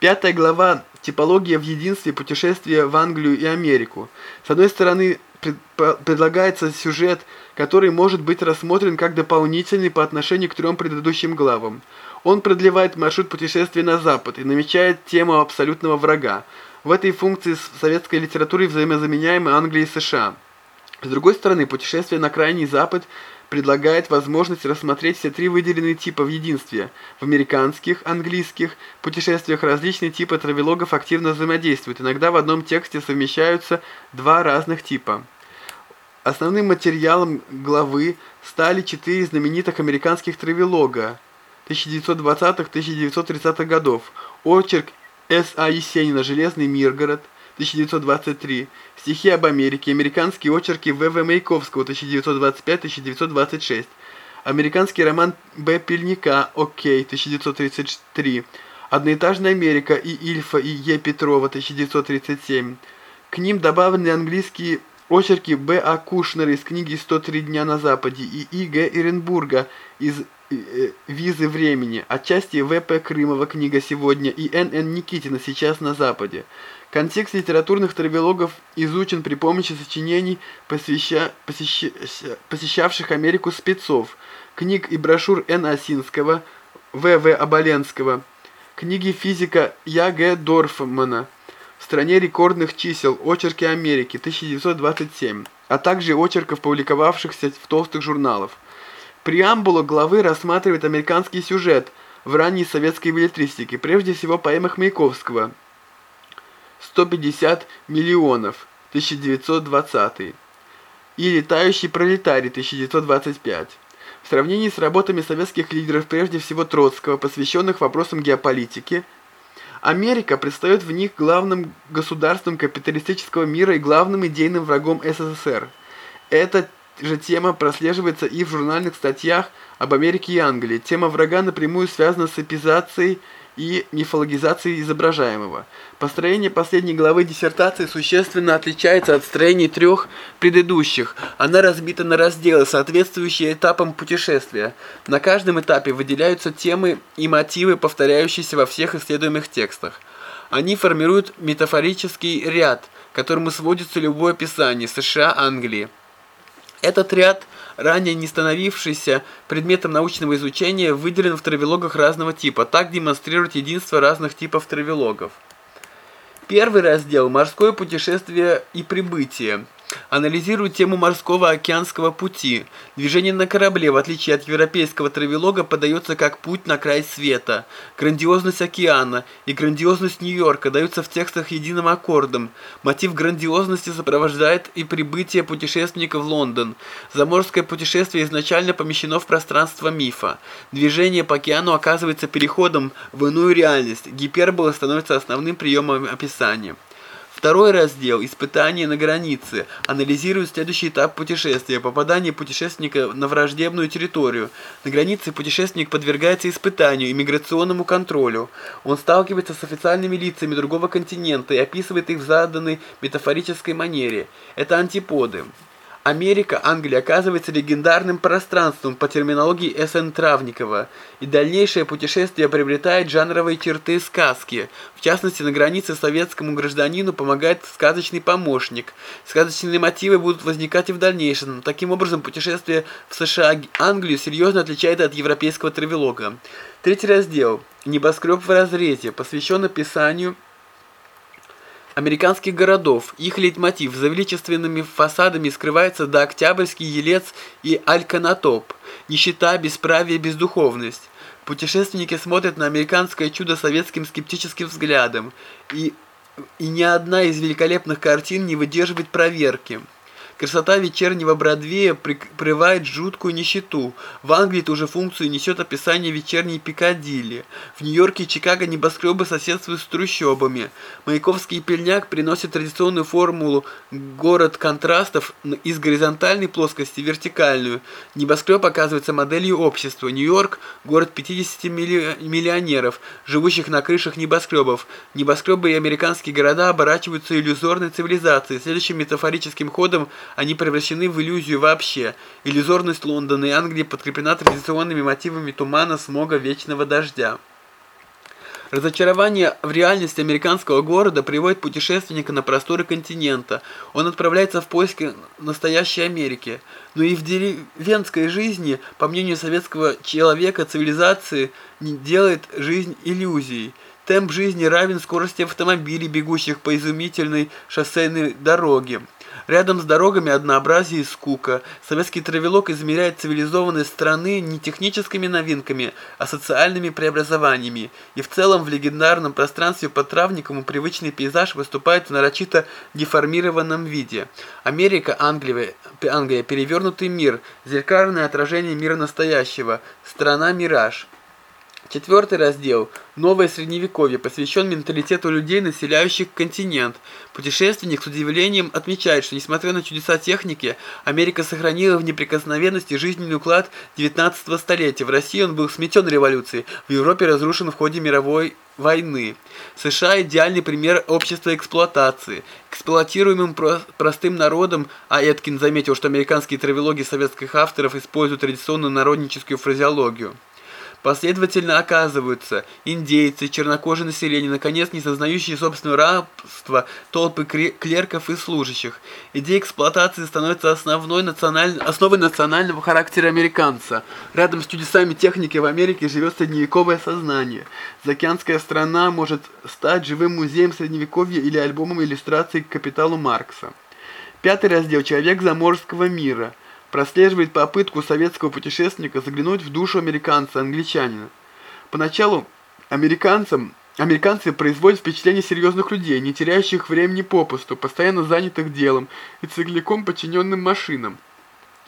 Пятая глава «Типология в единстве. Путешествия в Англию и Америку». С одной стороны, пред, предлагается сюжет, который может быть рассмотрен как дополнительный по отношению к трем предыдущим главам. Он продлевает маршрут путешествия на Запад и намечает тему абсолютного врага. В этой функции в советской литературе взаимозаменяемы Англия и США. С другой стороны, путешествие на Крайний Запад – предлагает возможность рассмотреть все три выделенные типа в единстве. В американских, английских путешествиях различные типы травелогов активно взаимодействуют. Иногда в одном тексте совмещаются два разных типа. Основным материалом главы стали четыре знаменитых американских травелога 1920-1930 годов. Очерк С.А. Есенина «Железный Миргород» 1923, стихи об Америке, американские очерки В.В. Маяковского 1925-1926, американский роман Б. Пельника «Окей» 1933, «Одноэтажная Америка» И. Ильфа и Е. Петрова 1937. К ним добавлены английские очерки Б. А. Кушнера из книги «103 дня на Западе» и И. Г. Иренбурга из э, э, «Визы времени», отчасти В. П. Крымова книга «Сегодня» и Н. Н. Никитина «Сейчас на Западе». Контекст литературных травелогов изучен при помощи сочинений, посвяща, посещ, посещавших Америку спецов, книг и брошюр Н. Осинского, В. В. Оболенского, книги физика Я. Г. Дорфмана, в стране рекордных чисел, очерки Америки, 1927, а также очерков, публиковавшихся в толстых журналах. Преамбула главы рассматривает американский сюжет в ранней советской билетристике, прежде всего поэмах Маяковского – 150 миллионов 1920 и «Летающий пролетарий» 1925. В сравнении с работами советских лидеров, прежде всего Троцкого, посвященных вопросам геополитики, Америка предстает в них главным государством капиталистического мира и главным идейным врагом СССР. Эта же тема прослеживается и в журнальных статьях об Америке и Англии. Тема врага напрямую связана с эпизацией и мифологизации изображаемого. Построение последней главы диссертации существенно отличается от строений трех предыдущих. Она разбита на разделы, соответствующие этапам путешествия. На каждом этапе выделяются темы и мотивы, повторяющиеся во всех исследуемых текстах. Они формируют метафорический ряд, к которому сводится любое описание США, Англии. Этот ряд – ранее не становившийся предметом научного изучения, выделен в травелогах разного типа. Так демонстрирует единство разных типов травелогов. Первый раздел «Морское путешествие и прибытие» анализирует тему морского океанского пути. Движение на корабле, в отличие от европейского травелога, подается как путь на край света. Грандиозность океана и грандиозность Нью-Йорка даются в текстах единым аккордом. Мотив грандиозности сопровождает и прибытие путешественника в Лондон. Заморское путешествие изначально помещено в пространство мифа. Движение по океану оказывается переходом в иную реальность. Гипербола становится основным приемом описания. Второй раздел «Испытание на границе» анализирует следующий этап путешествия – попадание путешественника на враждебную территорию. На границе путешественник подвергается испытанию, иммиграционному контролю. Он сталкивается с официальными лицами другого континента и описывает их в заданной метафорической манере. Это антиподы. Америка, Англия оказывается легендарным пространством по терминологии С.Н. Травникова, и дальнейшее путешествие приобретает жанровые черты сказки. В частности, на границе советскому гражданину помогает сказочный помощник. Сказочные мотивы будут возникать и в дальнейшем. Таким образом, путешествие в США Англию серьезно отличает от европейского травелога. Третий раздел «Небоскреб в разрезе» посвящен описанию американских городов. Их лейтмотив за величественными фасадами скрывается до Октябрьский, Елец и Альканатоп. Нищета, бесправие, бездуховность. Путешественники смотрят на американское чудо советским скептическим взглядом, и, и ни одна из великолепных картин не выдерживает проверки. Красота вечернего Бродвея прикрывает жуткую нищету. В Англии ту же функцию несет описание вечерней Пикадилли. В Нью-Йорке и Чикаго небоскребы соседствуют с трущобами. Маяковский пельняк приносит традиционную формулу «город контрастов» из горизонтальной плоскости в вертикальную. Небоскреб оказывается моделью общества. Нью-Йорк – город 50 миллионеров, живущих на крышах небоскребов. Небоскребы и американские города оборачиваются иллюзорной цивилизацией. Следующим метафорическим ходом – они превращены в иллюзию вообще. Иллюзорность Лондона и Англии подкреплена традиционными мотивами тумана, смога, вечного дождя. Разочарование в реальности американского города приводит путешественника на просторы континента. Он отправляется в поиски настоящей Америки. Но и в деревенской жизни, по мнению советского человека, цивилизации не делает жизнь иллюзией. Темп жизни равен скорости автомобилей, бегущих по изумительной шоссейной дороге. Рядом с дорогами однообразие и скука. Советский травелок измеряет цивилизованные страны не техническими новинками, а социальными преобразованиями. И в целом в легендарном пространстве под травником привычный пейзаж выступает в нарочито деформированном виде. Америка, Англия, Англия перевернутый мир, зеркальное отражение мира настоящего, страна-мираж. Четвертый раздел «Новое Средневековье» посвящен менталитету людей, населяющих континент. Путешественник с удивлением отмечает, что несмотря на чудеса техники, Америка сохранила в неприкосновенности жизненный уклад 19 столетия. В России он был сметен революцией, в Европе разрушен в ходе мировой войны. США – идеальный пример общества эксплуатации. Эксплуатируемым про простым народом, а Эткин заметил, что американские травелоги советских авторов используют традиционную народническую фразеологию. Последовательно оказываются индейцы, чернокожие население, наконец, не сознающие собственного рабства, толпы клерков и служащих. Идея эксплуатации становится основной националь... основой национального характера американца. Рядом с чудесами техники в Америке живет средневековое сознание. Заокеанская страна может стать живым музеем средневековья или альбомом иллюстраций к капиталу Маркса. Пятый раздел «Человек заморского мира» прослеживает попытку советского путешественника заглянуть в душу американца-англичанина. Поначалу американцам, американцы производят впечатление серьезных людей, не теряющих времени попусту, постоянно занятых делом и целиком подчиненным машинам.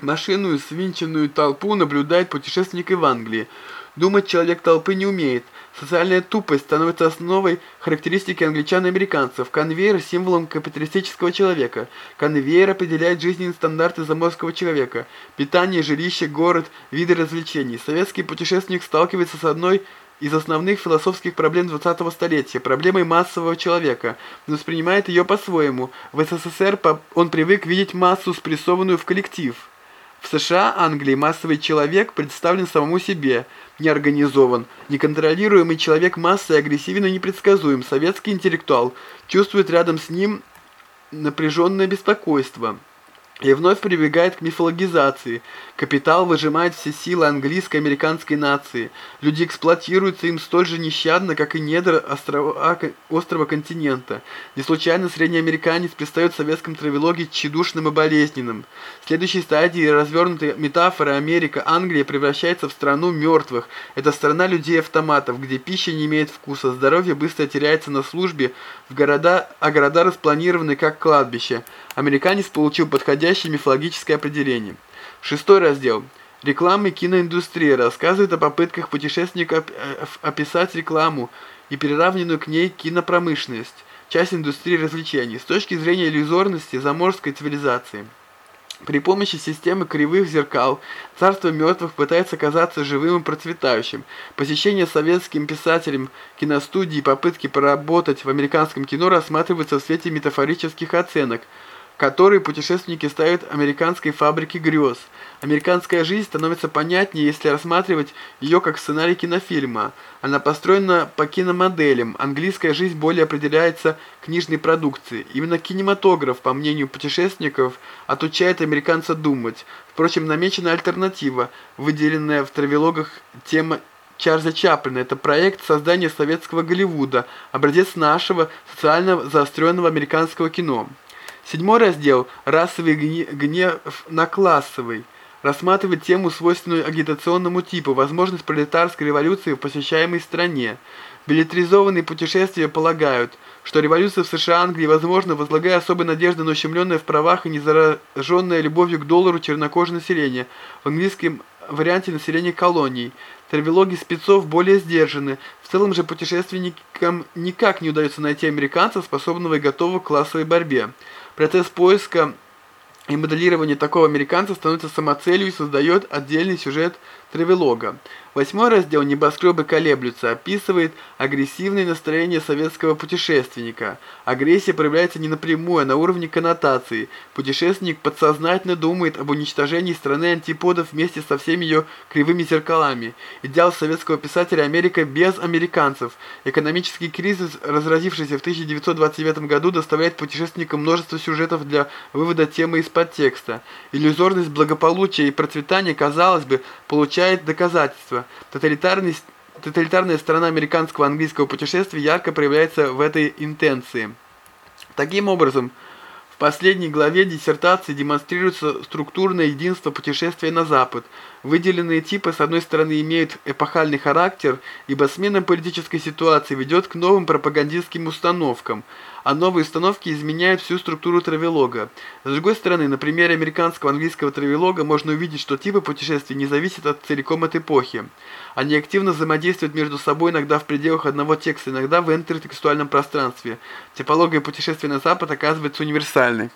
Машинную свинченную толпу наблюдает путешественник в Англии. Думать человек толпы не умеет – Социальная тупость становится основой характеристики англичан и американцев. Конвейер – символом капиталистического человека. Конвейер определяет жизненные стандарты заморского человека. Питание, жилище, город, виды развлечений. Советский путешественник сталкивается с одной из основных философских проблем 20-го столетия – проблемой массового человека, но воспринимает ее по-своему. В СССР он привык видеть массу, спрессованную в коллектив. В США, Англии массовый человек представлен самому себе – неорганизован. Неконтролируемый человек массы агрессивен и непредсказуем. Советский интеллектуал чувствует рядом с ним напряженное беспокойство и вновь прибегает к мифологизации. Капитал выжимает все силы английской и американской нации. Люди эксплуатируются им столь же нещадно, как и недра острова, острова континента. Не случайно средний американец предстает в советском травелоге тщедушным и болезненным. В следующей стадии развернутой метафоры Америка, Англия превращается в страну мертвых. Это страна людей-автоматов, где пища не имеет вкуса, здоровье быстро теряется на службе, в города, а города распланированы как кладбище. Американец получил подходящее мифологическое определение. Шестой раздел. Реклама и киноиндустрия рассказывает о попытках путешественника э, описать рекламу и приравненную к ней кинопромышленность, часть индустрии развлечений, с точки зрения иллюзорности заморской цивилизации. При помощи системы кривых зеркал царство мертвых пытается казаться живым и процветающим. Посещение советским писателем киностудии и попытки поработать в американском кино рассматриваются в свете метафорических оценок – которые путешественники ставят американской фабрике грез. Американская жизнь становится понятнее, если рассматривать ее как сценарий кинофильма. Она построена по киномоделям. Английская жизнь более определяется книжной продукцией. Именно кинематограф, по мнению путешественников, отучает американца думать. Впрочем, намечена альтернатива, выделенная в травелогах тема Чарльза Чаплина. Это проект создания советского Голливуда, образец нашего социально заостренного американского кино. Седьмой раздел «Расовый гнев на классовый» рассматривает тему, свойственную агитационному типу, возможность пролетарской революции в посещаемой стране. Билетризованные путешествия полагают, что революция в США Англии возможна, возлагая особые надежды на ущемленное в правах и незараженное любовью к доллару чернокожее население, в английском варианте населения колоний. Травелоги спецов более сдержаны, в целом же путешественникам никак не удается найти американца, способного и готового к классовой борьбе. Процесс поиска и моделирования такого американца становится самоцелью и создает отдельный сюжет Тревелога. Восьмой раздел «Небоскребы колеблются» описывает агрессивные настроения советского путешественника. Агрессия проявляется не напрямую, а на уровне коннотации. Путешественник подсознательно думает об уничтожении страны антиподов вместе со всеми ее кривыми зеркалами. Идеал советского писателя «Америка без американцев». Экономический кризис, разразившийся в 1929 году, доставляет путешественникам множество сюжетов для вывода темы из подтекста. Иллюзорность благополучия и процветания, казалось бы, получает доказательства. Тоталитарность, тоталитарная сторона американского английского путешествия ярко проявляется в этой интенции. Таким образом, в последней главе диссертации демонстрируется структурное единство путешествия на Запад. Выделенные типы, с одной стороны, имеют эпохальный характер, ибо смена политической ситуации ведет к новым пропагандистским установкам – а новые установки изменяют всю структуру травелога. С другой стороны, на примере американского английского травелога можно увидеть, что типы путешествий не зависят от целиком от эпохи. Они активно взаимодействуют между собой иногда в пределах одного текста, иногда в интертекстуальном пространстве. Типология путешествия на Запад оказывается универсальной.